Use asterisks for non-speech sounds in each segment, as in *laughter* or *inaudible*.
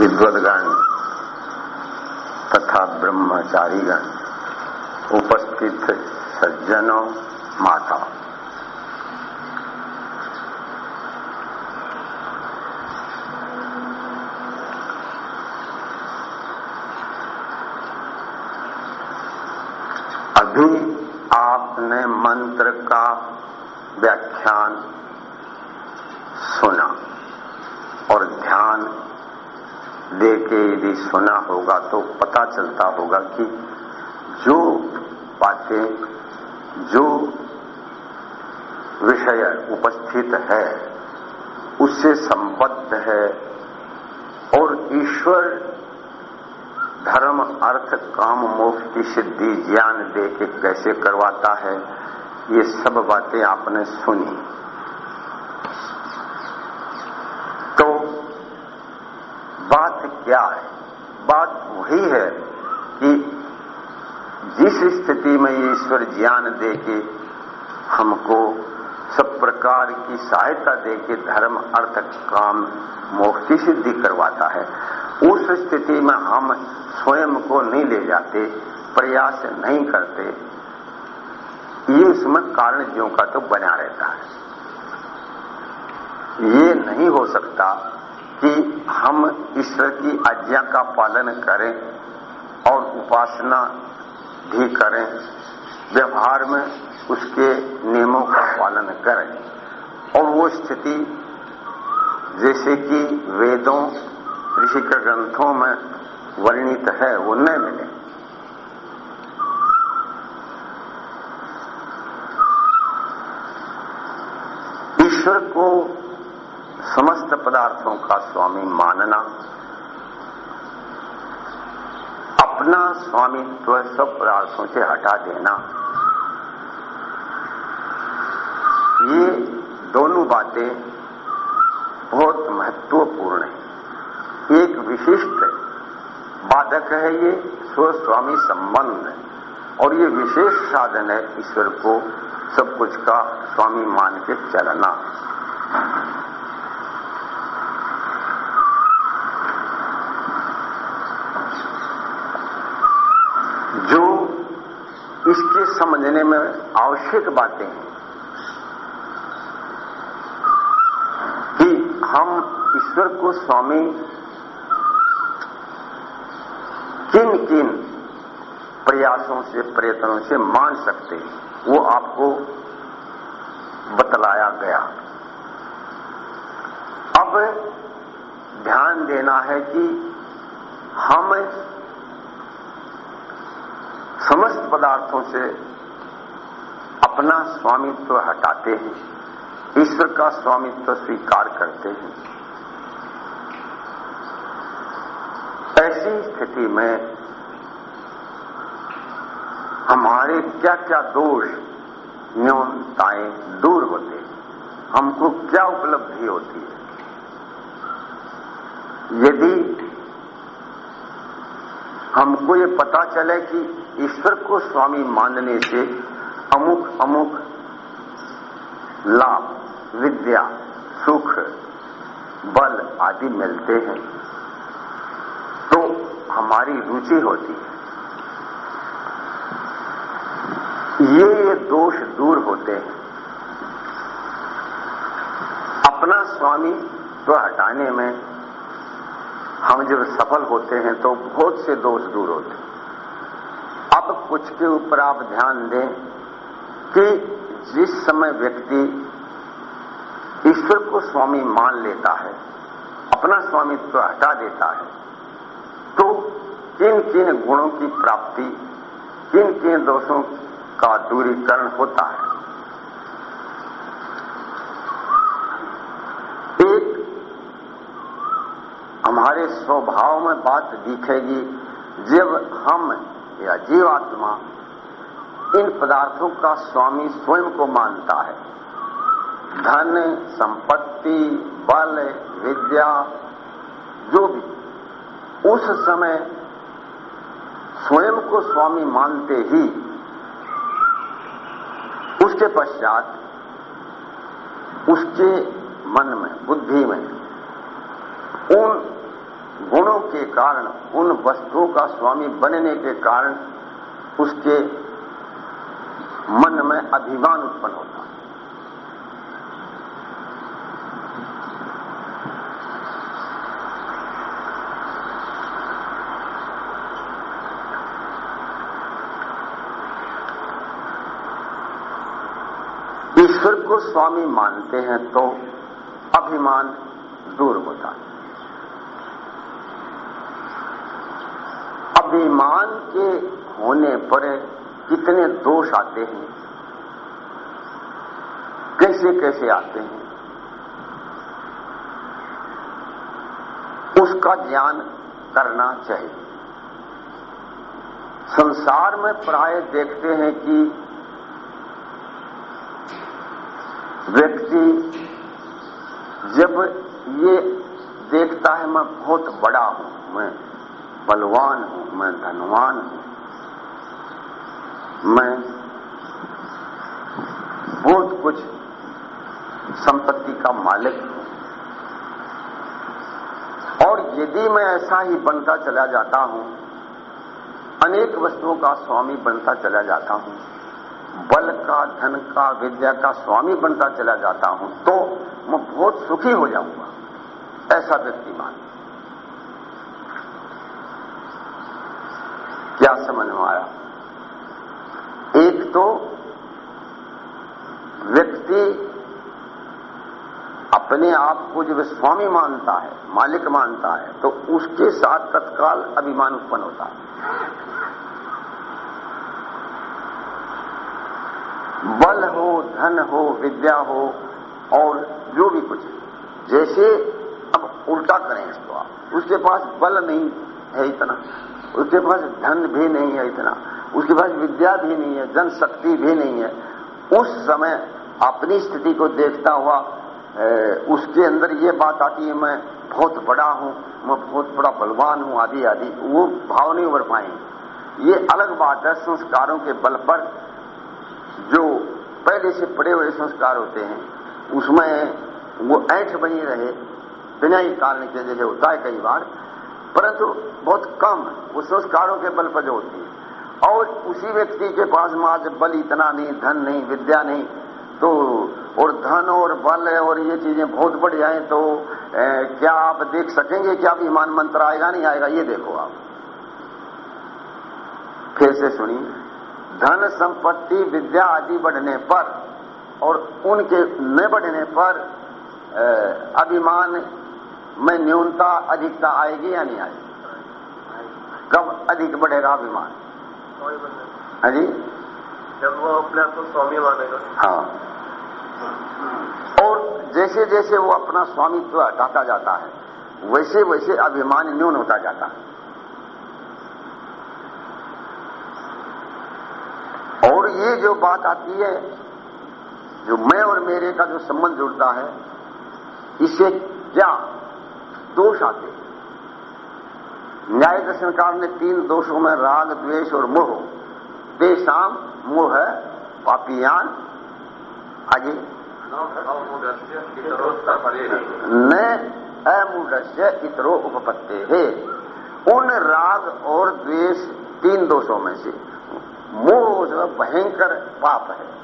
विद्वदगण तथा ब्रह्मचारीगण उपस्थित सज्जनों माता अभी आपने मंत्र का व्याख्यान सुना और ध्यान दे के यदि सुना होगा तो पता चलता होगा कि जो बातें, जो विषय उपस्थित है, उससे संबद्ध है और ईश्वर धर्म, अर्थ, काम, मोक्ष की सिद्धि, ज्ञान दे के कैसे करवाता है, ये सब बातें आपने सुनी। तो बात क्या है? बात वही है कि जिस स्थिति में ईश्वर ज्ञान दे के हमको सब प्रकार की सहायता दे के धर्म, अर्थ, काम, मोक्ष की सिद्धि करवाता है, उस स्थिति में हम स्वयं को नहीं ले जाते, प्रयास नहीं करते। ये उसमें कारण ज्यों का तो बना रहता है। ये नहीं हो सकता कि हम ईश्वर की आज्ञा का पालन करें और उपासना भी करें, व्यवहार में उसके नियमों का पालन करें। और वो स्थिति जैसे कि वेदों ऋषि के ग्रंथों में वर्णित है, वो न मिले। ईश्वर को समस्त पदार्थों का स्वामी मानना, अपना स्वामित्व सब पदार्थों से हटा देना। ये दोनों बातें बहुत महत्वपूर्ण है। एक विशिष्ट बाधक है ये, स्वस्वामी संबंध। और ये विशेष साधन है ईश्वर को सब कुछ का स्वामी मान के चलना जो इसके समझने में आवश्यक बातें हैं। कि हम ईश्वर को स्वामी किन किन प्रयासों से, प्रयत्नों से मान सकते हैं, वो आपको बतलाया गया। अब ध्यान देना है कि हम समस्त पदार्थों से अपना स्वामित्व हटाते हैं, ईश्वर का स्वामित्व स्वीकार करते हैं। ऐसी स्थिति में हमारे क्या क्या दोष, न्यूनताएँ दूर होते हैं, हमको क्या उपलब्धि होती है? यदि हमको ये पता चले कि ईश्वर को स्वामी मानने से अमुक अमुक लाभ, विद्या, सुख, बल आदि मिलते हैं। तो हमारी रुचि होती है। ये ये दोष दूर होते हैं। अपना स्वामी तो हटाने में हम जब सफल होते हैं तो बहुत से दोष दूर होते हैं। अब कुछ के ऊपर आप ध्यान दें कि जिस समय व्यक्ति ईश्वर को स्वामी मान लेता है, अपना स्वामित्व तो हटा देता है तो किन किन गुणों की प्राप्ति किन किन दोषों का दूरीकरण होता है एक हमारे स्वभाव में बात दिखेगी जब हम, या जीवात्मा, इन पदार्थों का स्वामी स्वयं को मानता है। धन, संपत्ति, बल, विद्या, जो भी, उस समय स्वयं को स्वामी मानते ही, उसके पश्चात, उसके मन में, बुद्धि में, उन गुणों के कारण, उन वस्तुओं का स्वामी बनने के कारण उसके मन में अभिमान उत्पन्न होता है। ईश्वर को स्वामी मानते हैं तो अभिमान दूर होता है अभिमान के होने पर कितने दोष आते हैं? कैसे कैसे आते हैं? उसका ज्ञान करना चाहिए। संसार में प्राय देखते हैं कि व्यक्ति जब ये देखता है, मैं बहुत बड़ा हूँ, मैं बलवान हूँ मैं धनवान। हूँ मैं बहुत कुछ संपत्ति का मालिक हूँ। और यदि मैं ऐसा ही बनता चला जाता हूँ, अनेक वस्तुओं का स्वामी बनता चला जाता हूँ, बल का, धन का, विद्या का स्वामी बनता चला जाता हूँ तो मैं बहुत सुखी हो जाऊँगा। ऐसा व्यक्ति मान क्या समझ में आया? एक तो व्यक्ति अपने आप को जब स्वामी मानता है, मालिक मानता है तो उसके साथ तत्काल अभिमान उत्पन्न होता है। बल हो, धन हो, विद्या हो, और जो भी कुछ, जैसे अब उल्टा करें इसको आप, उसके पास बल नहीं है इतना। उसके पास धन भी नहीं है इतना। उसके पास विद्या भी नहीं है, जनशक्ति भी नहीं है। उस समय अपनी स्थिति को देखता हुआ उसके अंदर ये बात आती है, मैं बहुत बड़ा हूँ, मैं बहुत बड़ा बलवान हूँ, आदि आदि। वो भाव नहीं उभर पाएँगे ये अलग बात है, संस्कारों के बल पर जो पहले से पड़े हुए संस्कार होते हैं, उसमें वो ऐठ बनी रहे। बिना ही कारण के जैसे होता है कई बार। परंतु बहुत कम वो संस्कारों के बल पर जो होती है। और उसी व्यक्ति के पास आज बल इतना नहीं धन नहीं विद्या नहीं तो और धन और बल और ये चीज़ें बहुत बढ़िया हैं तो ए, क्या आप देख सकेंगे क्या विमान मंत्र आएगा नहीं आएगा? ये देखो आप। फिर से सुनिए। धन संपत्ति विद्या आदि बढ़ने पर और उनके न बढ़ने पर अभिमान में न्यूनता अधिकता आएगी या नहीं आएगी? कब अधिक बढ़ेगा अभिमान? हाँ जी। जब वो अपने आप को स्वामी मानेगा। हाँ। और जैसे जैसे वो अपना स्वामित्व हटाता जाता है वैसे वैसे अभिमान न्यून होता जाता है। और ये जो बात आती है जो मैं और मेरे का जो संबंध जुड़ता है इससे क्या दोष आते न्याय दर्शनकार ने तीन दोषों में राग, द्वेष और मोह। देशाम, मोह पापियान। आगे। न अमूढ़ इतरो उपपत्ते है। उन राग और द्वेष तीन दोषों में से, मोह जो भयंकर पाप है।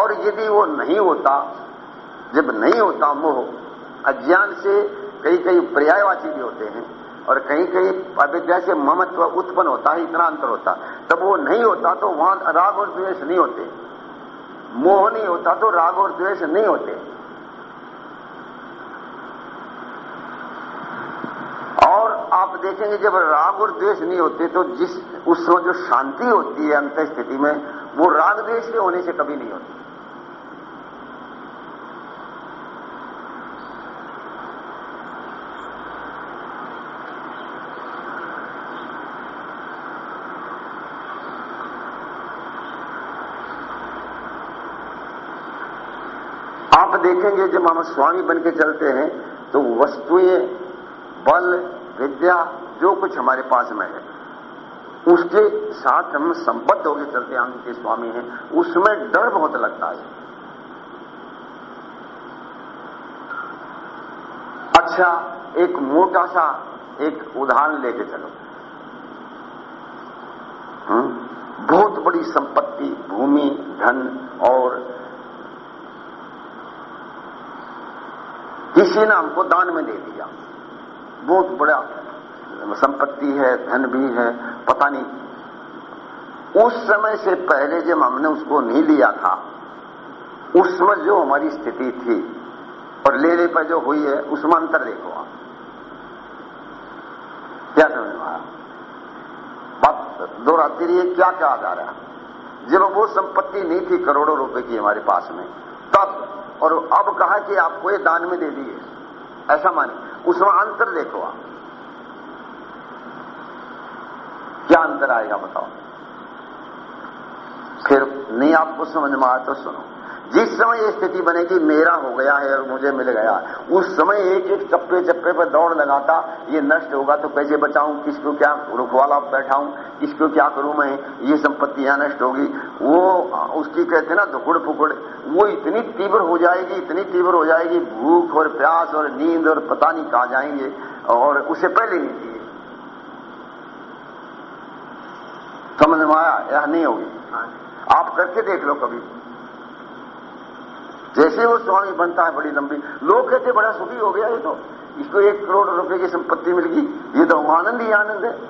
और यदि वो नहीं होता, जब नहीं होता मोह अज्ञान से कई कई पर्यायवाची भी होते हैं और कहीं कहीं अविद्या से ममत्व उत्पन्न होता है, इतना अंतर होता। तब वो नहीं होता तो वहाँ राग और द्वेष नहीं होते। मोह नहीं होता तो राग और द्वेष नहीं होते। और आप देखेंगे जब राग और द्वेष नहीं होते तो जिस, उस जो शांति होती है अंत स्थिति में, वो राग द्वेष के होने से कभी नहीं होती आप देखेंगे जब हम स्वामी बन के चलते हैं तो वस्तुएँ, बल, विद्या, जो कुछ हमारे पास में है, उसके साथ हम संबद्ध होकर चलते हैं हम के स्वामी हैं, उसमें डर बहुत लगता है अच्छा एक मोटा सा एक उदाहरण लेके चलो हुँ? बहुत बड़ी संपत्ति, भूमि, धन और किसी ने हमको दान में दे दिया। बहुत बड़ा संपत्ति है, धन भी है, पता नहीं। उस समय से पहले जब हमने उसको नहीं लिया था उसमें जो हमारी स्थिति थी, और लेने पर जो हुई है, उसमें अंतर देखो आप। क्या समझ में आया? बात दोहराती रही क्या क्या आधार है? जब वो संपत्ति नहीं थी करोड़ों रुपए की हमारे पास में तब और अब कहा कि आपको ये दान में दे दिए। ऐसा माने। उसमें अंतर देखो आप। क्या अंतर आएगा बताओ। फिर नहीं, आपको समझ में आया तो सुनो। जिस समय ये स्थिति बनेगी मेरा हो गया है और मुझे मिल गया। उस समय एक एक चप्पे चप्पे पर दौड़ लगाता ये नष्ट होगा तो कैसे बचाऊं? किसको क्या रुखवाला बैठाऊं? किसको क्या करूँ मैं? ये संपत्ति यहाँ नष्ट होगी। वो उसकी कहते ना दुखुड़ फुकुड़ वो इतनी तीव्र हो जाएगी इतनी तीव्र हो जाएगी भूख और प्यास और नींद और पता नहीं कहा जाएँगे और उसे पहले नहीं चाहिए समझ में आया? यह नहीं होगी। आप करके देख लो कभी। जैसे वो स्वामी बनता है बड़ी लंबी। लोग कहते बड़ा सुखी हो गया ये तो। इसको एक करोड़ रुपए की संपत्ति मिल गई ये तो आनंद ही आनंद है।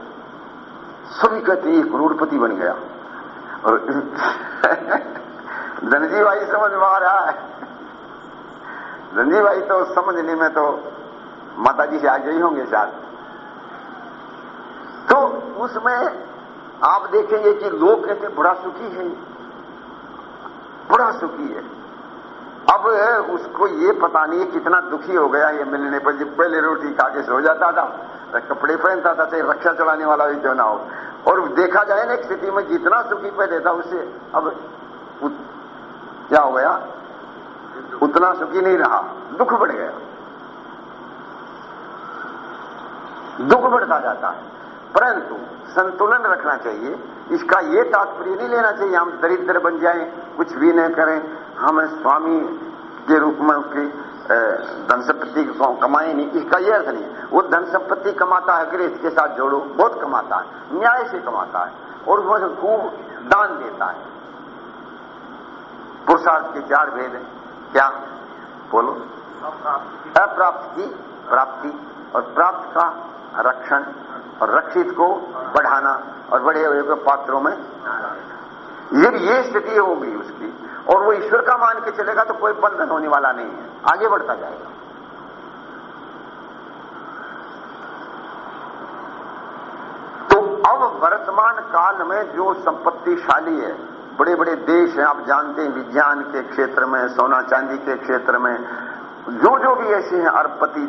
सभी कहते ये करोड़पति बन गया। और *laughs* धनजी भाई समझ में आ रहा है। धनजी भाई तो समझने में तो माता जी से आगे ही होंगे शायद। तो उसमें आप देखेंगे कि लोग कहते बड़ा सुखी है। बड़ा सुखी है। अब उसको ये पता नहीं कितना दुखी हो गया ये मिलने पर जब पहले रोटी खा के सो जाता था कपड़े पहनता था तो रक्षा चलाने वाला भी क्यों ना हो? और देखा जाए ना एक स्थिति में जितना सुखी पहले था उससे अब उत, क्या हो गया? उतना सुखी नहीं रहा। दुख बढ़ गया। दुख बढ़ता जाता है। परंतु संतुलन रखना चाहिए। इसका ये तात्पर्य नहीं लेना चाहिए हम दरिद्र बन जाएँ कुछ भी न करें। हम स्वामी के रूप में उसकी धन संपत्ति कमाए नहीं। इसका यह अर्थ नहीं। वो धन संपत्ति कमाता है अगर इसके साथ जोड़ो, बहुत कमाता है, न्याय से कमाता है, और उसमें खूब दान देता है। पुरुषार्थ के चार भेद क्या? बोलो। अप्राप्त की प्राप्ति और प्राप्त का रक्षण और रक्षित को बढ़ाना और बड़े बड़े पात्रों में जब ये स्थिति होगी उसकी। और वो ईश्वर का मान के चलेगा तो कोई बंधन होने वाला नहीं है। आगे बढ़ता जाएगा। तो अब वर्तमान काल में जो संपत्तिशाली है बड़े बड़े देश हैं, आप जानते हैं, विज्ञान के क्षेत्र में, सोना चांदी के क्षेत्र में जो जो भी ऐसे हैं, अरबपति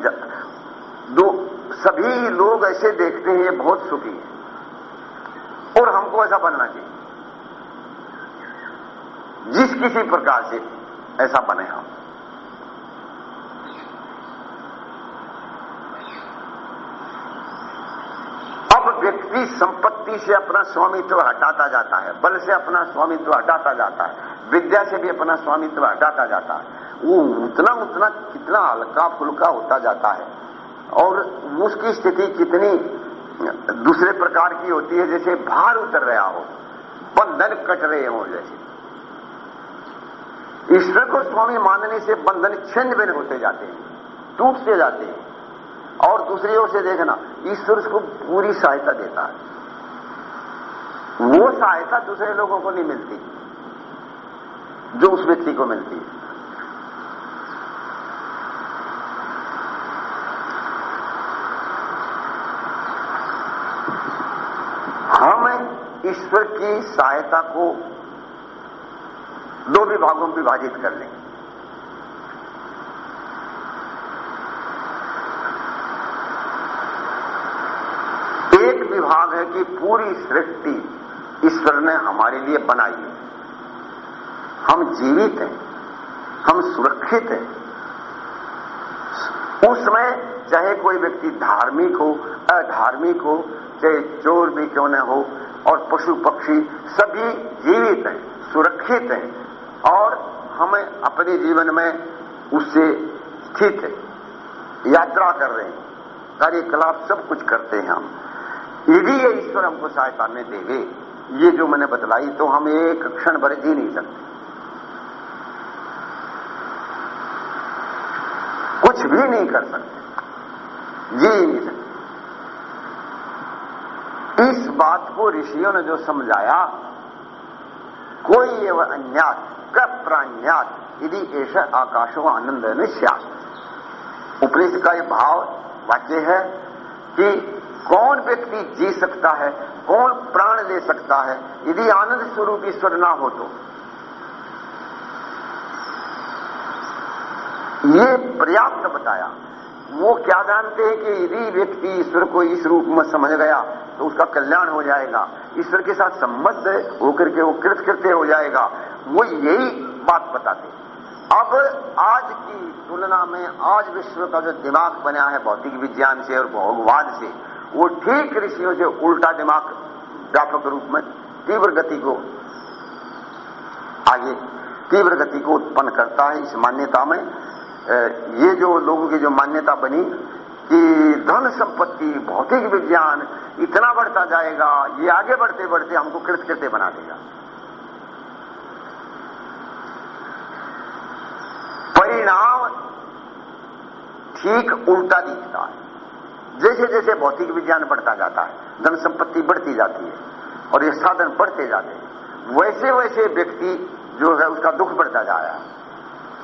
दो, सभी लोग ऐसे देखते हैं ये बहुत सुखी है। और हमको ऐसा बनना चाहिए। जिस किसी प्रकार से ऐसा बने हम अब व्यक्ति संपत्ति से अपना स्वामित्व हटाता जाता है, बल से अपना स्वामित्व हटाता जाता है, विद्या से भी अपना स्वामित्व हटाता जाता है। वो उतना उतना कितना हल्का फुल्का होता जाता है और उसकी स्थिति कितनी दूसरे प्रकार की होती है, जैसे भार उतर रहा हो, बंधन कट रहे हो जैसे। ईश्वर को स्वामी मानने से बंधन छिन्न भिन्न होते जाते हैं, टूटते जाते हैं। और दूसरी ओर से देखना, ईश्वर उसको पूरी सहायता देता है। वो सहायता दूसरे लोगों को नहीं मिलती, जो उस व्यक्ति को मिलती है। हम ईश्वर की सहायता को दो विभागों में विभाजित कर लेंगे एक विभाग है कि पूरी सृष्टि ईश्वर ने हमारे लिए बनाई है। हम जीवित हैं, हम सुरक्षित हैं। उसमें चाहे कोई व्यक्ति धार्मिक हो, अधार्मिक हो, चाहे चोर भी क्यों न हो, और पशु पक्षी सभी जीवित हैं, सुरक्षित हैं और हमें अपने जीवन में उससे स्थित यात्रा कर रहे हैं। कार्यकलाप सब कुछ करते हैं हम। यदि ये ईश्वर हमको सहायता में देंगे, ये जो मैंने बतलाई तो हम एक क्षण भर जी नहीं सकते। कुछ भी नहीं कर सकते। जी नहीं सकते। इस बात को ऋषियों ने जो समझाया कोई एवं अन्यात प्राण्यात यदि ऐसा आकाशो आनंद निश्यास उपनिषद का यह भाव वाक्य है कि कौन व्यक्ति जी सकता है, कौन प्राण ले सकता है, यदि आनंद स्वरूप ईश्वर ना हो तो? ये पर्याप्त बताया। वो क्या जानते हैं कि यदि व्यक्ति ईश्वर को इस रूप में समझ गया तो उसका कल्याण हो जाएगा। ईश्वर के साथ संबद्ध होकर के वो कृतकृत्य हो जाएगा। वो यही बात बताते अब आज की तुलना में आज विश्व का जो दिमाग बना है, भौतिक विज्ञान से और भोगवाद से, वो ठीक ऋषियों से उल्टा दिमाग व्यापक रूप में तीव्र गति को आगे, तीव्र गति को उत्पन्न करता है इस मान्यता में। ये जो लोगों की जो मान्यता बनी कि धन संपत्ति, भौतिक विज्ञान इतना बढ़ता जाएगा, ये आगे बढ़ते बढ़ते हमको कृतकृत्य बना देगा। परिणाम ठीक उल्टा दिखता है। जैसे जैसे भौतिक विज्ञान बढ़ता जाता है, धन संपत्ति बढ़ती जाती है और ये साधन बढ़ते जाते हैं, वैसे वैसे व्यक्ति जो है उसका दुख बढ़ता जा रहा है,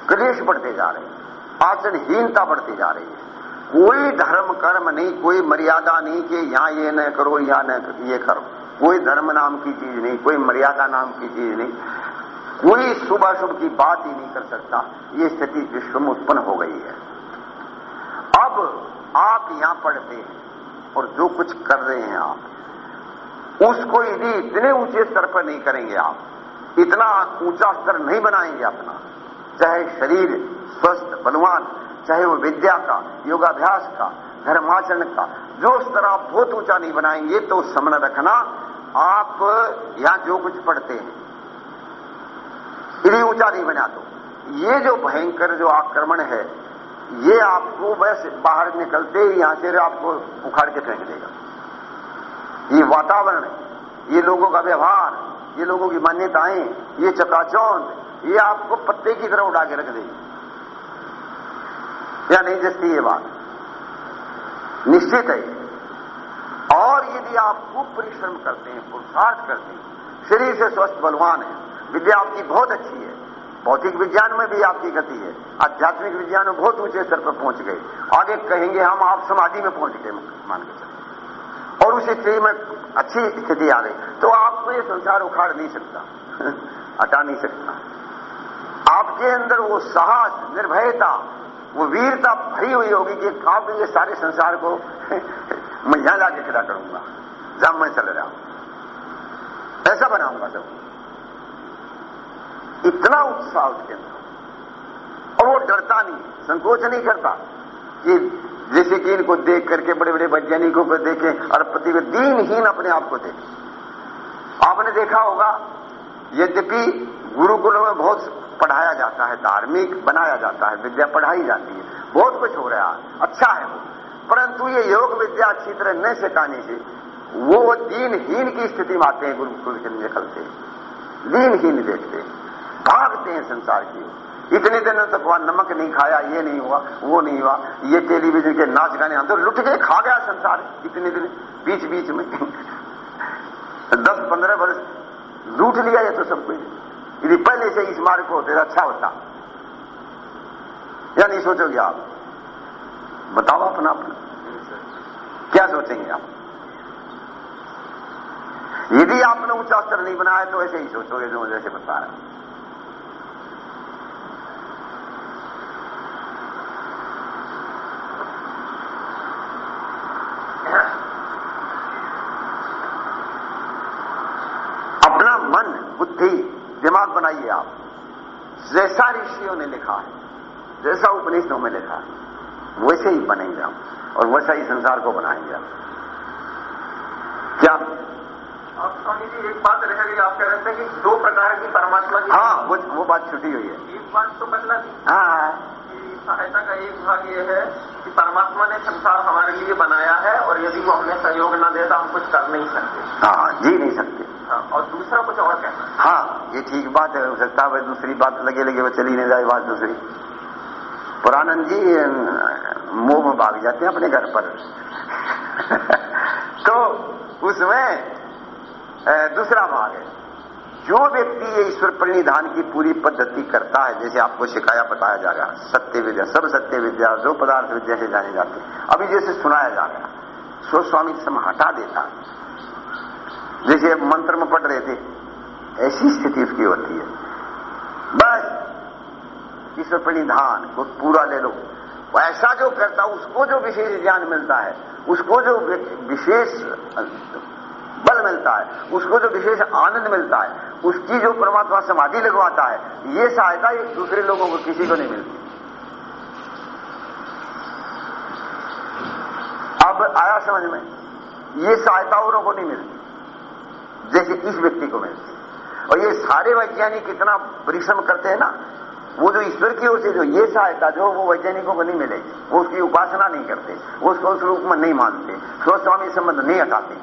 क्लेश बढ़ते जा रहे हैं। आचरणहीनता बढ़ती जा रही है। कोई धर्म, कर्म नहीं, कोई मर्यादा नहीं कि यहाँ ये न करो, यहाँ न ये करो। कोई धर्म नाम की चीज़ नहीं, कोई मर्यादा नाम की चीज़ नहीं। कोई शुभ अशुभ की बात ही नहीं कर सकता। ये स्थिति विश्व में उत्पन्न हो गई है। अब आप यहाँ पढ़ते हैं और जो कुछ कर रहे हैं आप, उसको यदि इतने ऊँचे स्तर पर नहीं करेंगे आप, इतना ऊँचा स्तर नहीं बनाएँगे अपना। चाहे शरीर स्वस्थ, बलवान, चाहे वो विद्या का, योगाभ्यास का, धर्माचरण का, जो स्तर आप बहुत ऊँचा नहीं बनाएँगे तो समन रखना, आप यहाँ जो कुछ पढ़ते हैं। यदि ऊँचा नहीं बना तो ये जो भयंकर जो आक्रमण है, ये आपको बस बाहर निकलते ही यहाँ से आपको उखाड़ के फेंक देगा। ये वातावरण, ये लोगों का व्यवहार, ये लोगों की मान्यताएँ, ये चकाचौंध ये आपको पत्ते की तरह उड़ा के रख देगी। या नहीं जस्ती ये बात। निश्चित है। और यदि आप खूब परिश्रम करते हैं, पुरुषार्थ करते हैं, शरीर से स्वस्थ बलवान है, विद्या आपकी बहुत अच्छी है। भौतिक विज्ञान में भी आपकी गति है। आध्यात्मिक विज्ञान में बहुत ऊँचे स्तर पर पहुँच गए। आगे कहेंगे, हम आप समाधि में पहुँच गए। मान के चलते और उस स्थिति में अच्छी स्थिति आ गई तो आपको ये संसार उखाड़ नहीं सकता। *laughs* हटा नहीं सकता। आपके अंदर वो साहस, निर्भयता, वो वीरता भरी हुई होगी कि आप ये सारे संसार को *laughs* मैं यहाँ जाके खड़ा करूँगा। जब मैं चल रहा हूँ। ऐसा बनाऊँगा सब इतना उत्साह उसके अंदर। और वो डरता नहीं, संकोच नहीं करता कि जैसे कि इनको देख करके बड़े बड़े वैज्ञानिकों को देखें और प्रति दीनहीन अपने आप को देखें। आपने देखा होगा, यद्यपि गुरुकुलों में बहुत पढ़ाया जाता है, धार्मिक बनाया जाता है, विद्या पढ़ाई जाती है। बहुत कुछ हो रहा है अच्छा है वो। परंतु ये योग विद्या अच्छी तरह न सिखाने से वो दीनहीन की स्थिति में आते हैं गुरुकुल के निकलते दीनहीन देखते भागते हैं संसार की इतने दिन तक वहाँ नमक नहीं खाया, ये नहीं हुआ, वो नहीं हुआ, ये टेलीविज़न के नाच गाने हम तो लुट के खा गया संसार इतने दिन बीच बीच में। *laughs* दस पंद्रह वर्ष लूट लिया ये तो सब कुछ यदि पहले से इस मार्ग को होते अच्छा होता। या नहीं सोचोगे आप, बताओ अपना अपना। क्या सोचेंगे आप? यदि आपने ऊँचा स्तर नहीं बनाया तो ऐसे ही सोचोगे जो जैसे बता रहा हूँ अपना मन बुद्धि दिमाग बनाइए आप जैसा ऋषियों ने लिखा है। जैसा उपनिषदों में लिखा है वैसे ही बनेंगे हम और वैसा ही संसार को बनाएँगे हम। क्या? आप स्वामी जी एक बात रह गई आप कह रहे थे कि दो प्रकार की परमात्मा की हाँ वो वो बात छुटी हुई है। एक बात तो बदला थी हाँ सहायता का एक भाग ये है कि परमात्मा ने संसार हमारे लिए बनाया है और यदि वो हमें सहयोग न दे तो हम कुछ कर नहीं सकते। हाँ जी नहीं सकते। हाँ, और दूसरा कुछ और कहना। हाँ ये ठीक बात है, हो सकता है दूसरी बात लगे लगे, वो चली नहीं जाए बात दूसरी। पुरानंद जी, मुँह में भाग जाते हैं अपने घर पर। *laughs* तो उसमें दूसरा भाग है। जो व्यक्ति ये ईश्वर प्रणिधान की पूरी पद्धति करता है, जैसे आपको सिखाया, बताया जा रहा सत्य विद्या, सब सत्य विद्या, जो पदार्थ विद्या से जाने जाते अभी जैसे सुनाया जा रहा सो स्वामी सम हटा देता जैसे मंत्र में पढ़ रहे थे, ऐसी स्थिति उसकी होती है। बस ईश्वर प्रणिधान को पूरा ले लो। ऐसा जो करता, उसको जो विशेष ज्ञान मिलता है, उसको जो विशेष बल मिलता है, उसको जो विशेष आनंद मिलता है, उसकी जो परमात्मा समाधि लगवाता है, ये सहायता एक दूसरे लोगों को किसी को नहीं मिलती। अब आया समझ में, ये सहायता औरों को नहीं मिलती। जैसे इस व्यक्ति को मिलती और ये सारे वैज्ञानिक इतना परिश्रम करते हैं ना, वो जो ईश्वर की ओर से जो ये सहायता, जो वो वैज्ञानिकों को नहीं मिलेगी वो उसकी उपासना नहीं करते, वो उसको उस रूप में नहीं मानते स्वस्थ स्वामी संबंध नहीं हटाते।